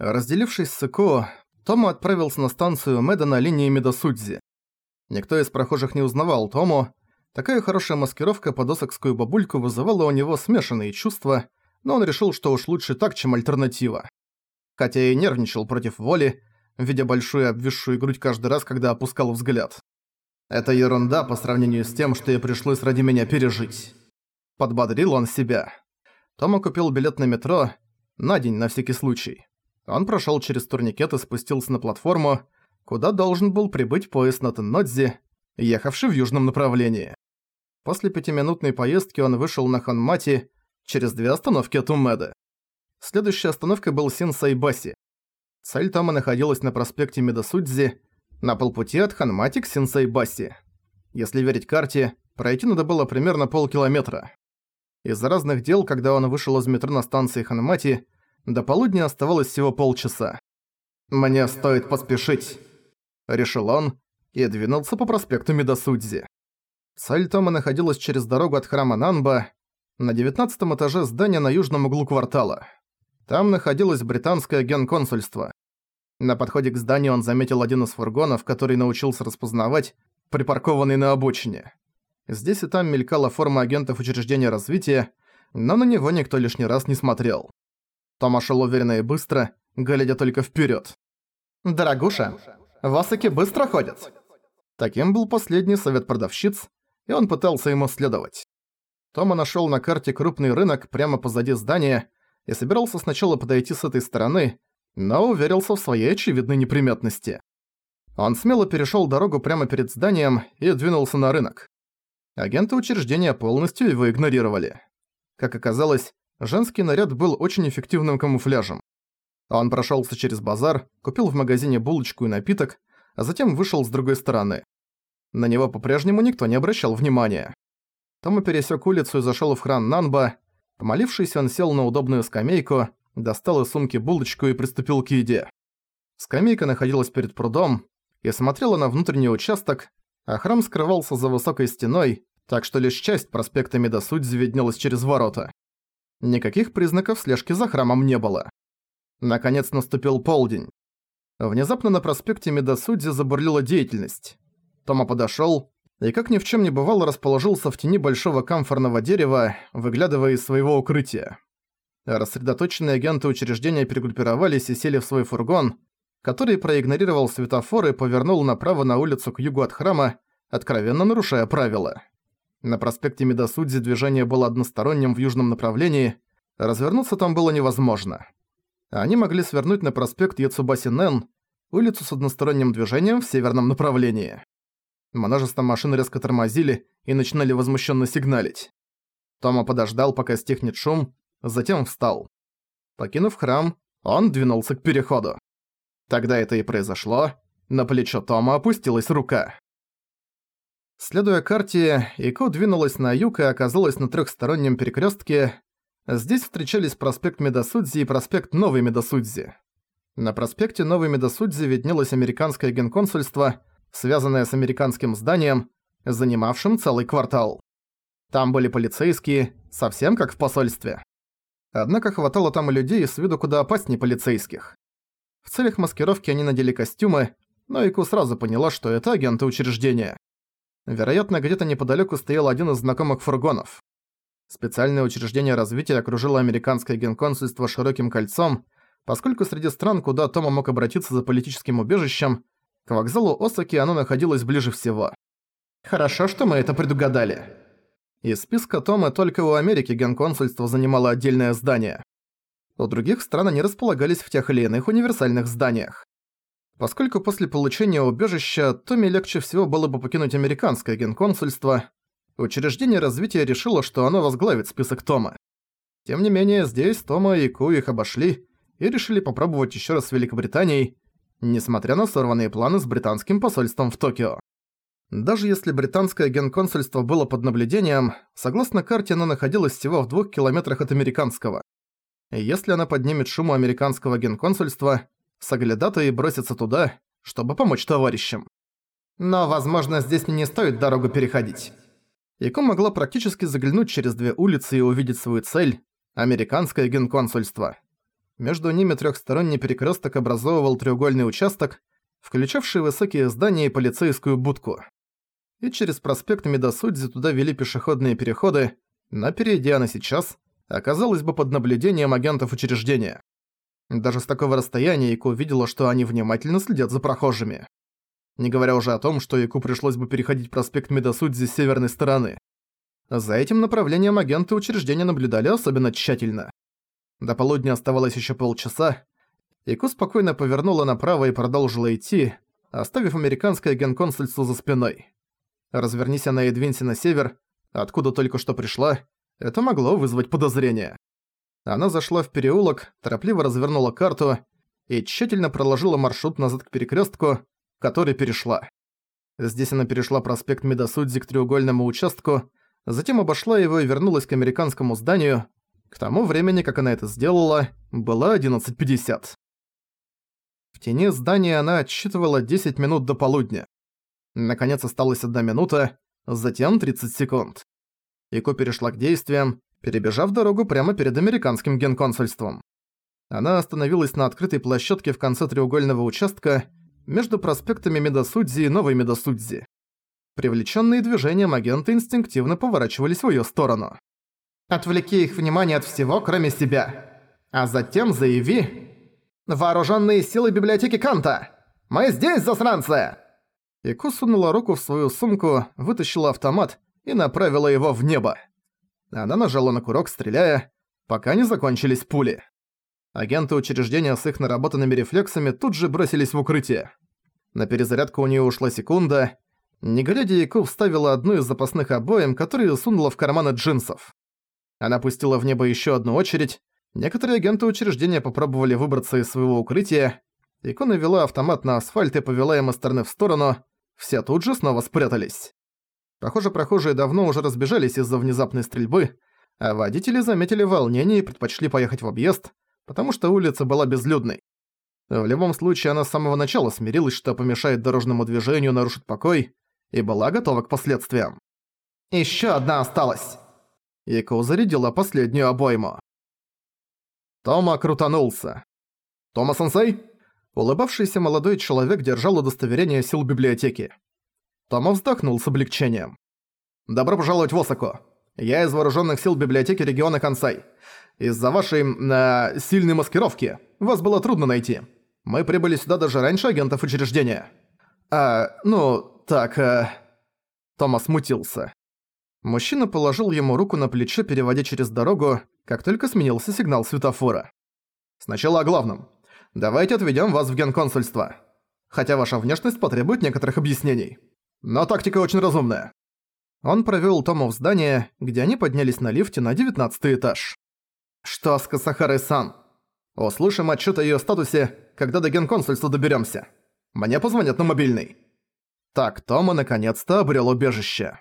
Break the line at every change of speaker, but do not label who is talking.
Разделившись с Ико, Тому отправился на станцию Мэда линии Медосудзи. Никто из прохожих не узнавал Тому. Такая хорошая маскировка под осокскую бабульку вызывала у него смешанные чувства, но он решил, что уж лучше так, чем альтернатива. Хотя и нервничал против воли, видя большую обвисшую грудь каждый раз, когда опускал взгляд. «Это ерунда по сравнению с тем, что ей пришлось ради меня пережить». Подбодрил он себя. Тома купил билет на метро на день на всякий случай. Он прошёл через турникет и спустился на платформу, куда должен был прибыть поезд на Теннодзи, ехавший в южном направлении. После пятиминутной поездки он вышел на Ханмати через две остановки от Умеды. Следующая остановка был Синсайбаси. Цель Тома находилась на проспекте Медосудзи, на полпути от Ханмати к Синсайбаси. Если верить карте, пройти надо было примерно полкилометра. Из-за разных дел, когда он вышел из метро на станции Ханмати, до полудня оставалось всего полчаса. «Мне стоит поспешить», — решил он и двинулся по проспекту Медосудзи. Цель Тома находилась через дорогу от храма Нанба на девятнадцатом этаже здания на южном углу квартала. Там находилось британское генконсульство. На подходе к зданию он заметил один из фургонов, который научился распознавать, припаркованный на обочине. Здесь и там мелькала форма агентов учреждения развития, но на него никто лишний раз не смотрел. Тома шел уверенно и быстро, глядя только вперед. «Дорогуша, васаки быстро ходят!» Таким был последний совет продавщиц, и он пытался ему следовать. Тома нашел на карте крупный рынок прямо позади здания и собирался сначала подойти с этой стороны, но уверился в своей очевидной неприметности. Он смело перешел дорогу прямо перед зданием и двинулся на рынок. Агенты учреждения полностью его игнорировали. Как оказалось, женский наряд был очень эффективным камуфляжем. Он прошелся через базар, купил в магазине булочку и напиток, а затем вышел с другой стороны. На него по-прежнему никто не обращал внимания. Тома пересек улицу и зашел в храм Нанба. Помолившись, он сел на удобную скамейку, достал из сумки булочку и приступил к еде. Скамейка находилась перед прудом и смотрела на внутренний участок, а храм скрывался за высокой стеной, так что лишь часть проспекта Медосудзи виднелась через ворота. Никаких признаков слежки за храмом не было. Наконец наступил полдень. Внезапно на проспекте Медосудзи забурлила деятельность. Тома подошёл и, как ни в чём не бывало, расположился в тени большого камфорного дерева, выглядывая из своего укрытия. Рассредоточенные агенты учреждения перегруппировались и сели в свой фургон, который проигнорировал светофор и повернул направо на улицу к югу от храма, откровенно нарушая правила. На проспекте Медосудзи движение было односторонним в южном направлении, развернуться там было невозможно. Они могли свернуть на проспект Яцубаси-Нен, улицу с односторонним движением в северном направлении. Множество машин резко тормозили и начинали возмущенно сигналить. Тома подождал, пока стихнет шум, затем встал. Покинув храм, он двинулся к переходу. Тогда это и произошло. На плечо Тома опустилась рука. Следуя карте, Ико двинулась на юг и оказалась на трехстороннем перекрестке. Здесь встречались проспект Медосудзи и проспект Новый Медосудзи. На проспекте Новый Медосудзи виднелось американское генконсульство, связанное с американским зданием, занимавшим целый квартал. Там были полицейские, совсем как в посольстве. Однако хватало там и людей с виду куда опаснее полицейских. В целях маскировки они надели костюмы, но Ику сразу поняла, что это агенты учреждения. Вероятно, где-то неподалеку стоял один из знакомых фургонов. Специальное учреждение развития окружило американское генконсульство широким кольцом, поскольку среди стран, куда Тома мог обратиться за политическим убежищем, к вокзалу Осаки оно находилось ближе всего. Хорошо, что мы это предугадали. Из списка Тома только у Америки генконсульство занимало отдельное здание. У других стран они располагались в тех или иных универсальных зданиях. Поскольку после получения убежища Томми легче всего было бы покинуть американское генконсульство, учреждение развития решило, что оно возглавит список Тома. Тем не менее, здесь Тома и Ку их обошли и решили попробовать еще раз с Великобританией, несмотря на сорванные планы с британским посольством в Токио. Даже если британское генконсульство было под наблюдением, согласно карте оно находилось всего в двух километрах от американского. Если она поднимет шум у американского генконсульства, соглядатые бросятся туда, чтобы помочь товарищам. Но, возможно, здесь не стоит дорогу переходить. Яко могла практически заглянуть через две улицы и увидеть свою цель – американское генконсульство. Между ними трехсторонний перекресток образовывал треугольный участок, включавший высокие здания и полицейскую будку. И через проспект Медосудзи туда вели пешеходные переходы, но перейдя на сейчас, оказалось бы под наблюдением агентов учреждения. Даже с такого расстояния Ику увидела, что они внимательно следят за прохожими. Не говоря уже о том, что Ику пришлось бы переходить проспект Медосудзи с северной стороны. За этим направлением агенты учреждения наблюдали особенно тщательно. До полудня оставалось еще полчаса. Ику спокойно повернула направо и продолжила идти, оставив американское генконсульство за спиной. Развернись она и двинься на север, откуда только что пришла, это могло вызвать подозрение. Она зашла в переулок, торопливо развернула карту и тщательно проложила маршрут назад к перекрестку, который перешла. Здесь она перешла проспект Медосудзи к треугольному участку, затем обошла его и вернулась к американскому зданию. К тому времени, как она это сделала, было 11.50. В тени здания она отсчитывала 10 минут до полудня. Наконец осталась одна минута, затем 30 секунд. Ико перешла к действиям, перебежав дорогу прямо перед американским генконсульством. Она остановилась на открытой площадке в конце треугольного участка между проспектами Медосудзи и Новой Медосудзи. Привлеченные движением агенты инстинктивно поворачивались в её сторону. «Отвлеки их внимание от всего, кроме себя. А затем заяви...» «Вооружённые силы библиотеки Канта! Мы здесь, засранцы!» Ико сунула руку в свою сумку, вытащила автомат и направила его в небо. Она нажала на курок, стреляя, пока не закончились пули. Агенты учреждения с их наработанными рефлексами тут же бросились в укрытие. На перезарядку у нее ушла секунда. Не глядя, Яку вставила одну из запасных обоим, которые сунула в карманы джинсов. Она пустила в небо еще одну очередь. Некоторые агенты учреждения попробовали выбраться из своего укрытия. Яку навела автомат на асфальт и повела им из стороны в сторону. Все тут же снова спрятались. Похоже, прохожие давно уже разбежались из-за внезапной стрельбы, а водители заметили волнение и предпочли поехать в объезд, потому что улица была безлюдной. В любом случае, она с самого начала смирилась, что помешает дорожному движению, нарушит покой, и была готова к последствиям. «Ещё одна осталась!» Ико зарядила последнюю обойму. Тома крутанулся. «Тома-сенсей?» Улыбавшийся молодой человек держал удостоверение сил библиотеки. Тома вздохнул с облегчением. «Добро пожаловать в Осаку. Я из вооруженных сил библиотеки региона Кансай. Из-за вашей... Э, сильной маскировки вас было трудно найти. Мы прибыли сюда даже раньше агентов учреждения». «А, ну, так, э...» Тома смутился. Мужчина положил ему руку на плечо, переводя через дорогу, как только сменился сигнал светофора. «Сначала о главном. Давайте отведем вас в генконсульство. Хотя ваша внешность потребует некоторых объяснений». Но тактика очень разумная. Он провёл Тома в здание, где они поднялись на лифте на девятнадцатый этаж. «Что с Касахарой-сан?» «Услышим отчёт о её статусе, когда до генконсульства доберёмся. Мне позвонят на мобильный». Так Тома наконец-то обрел убежище.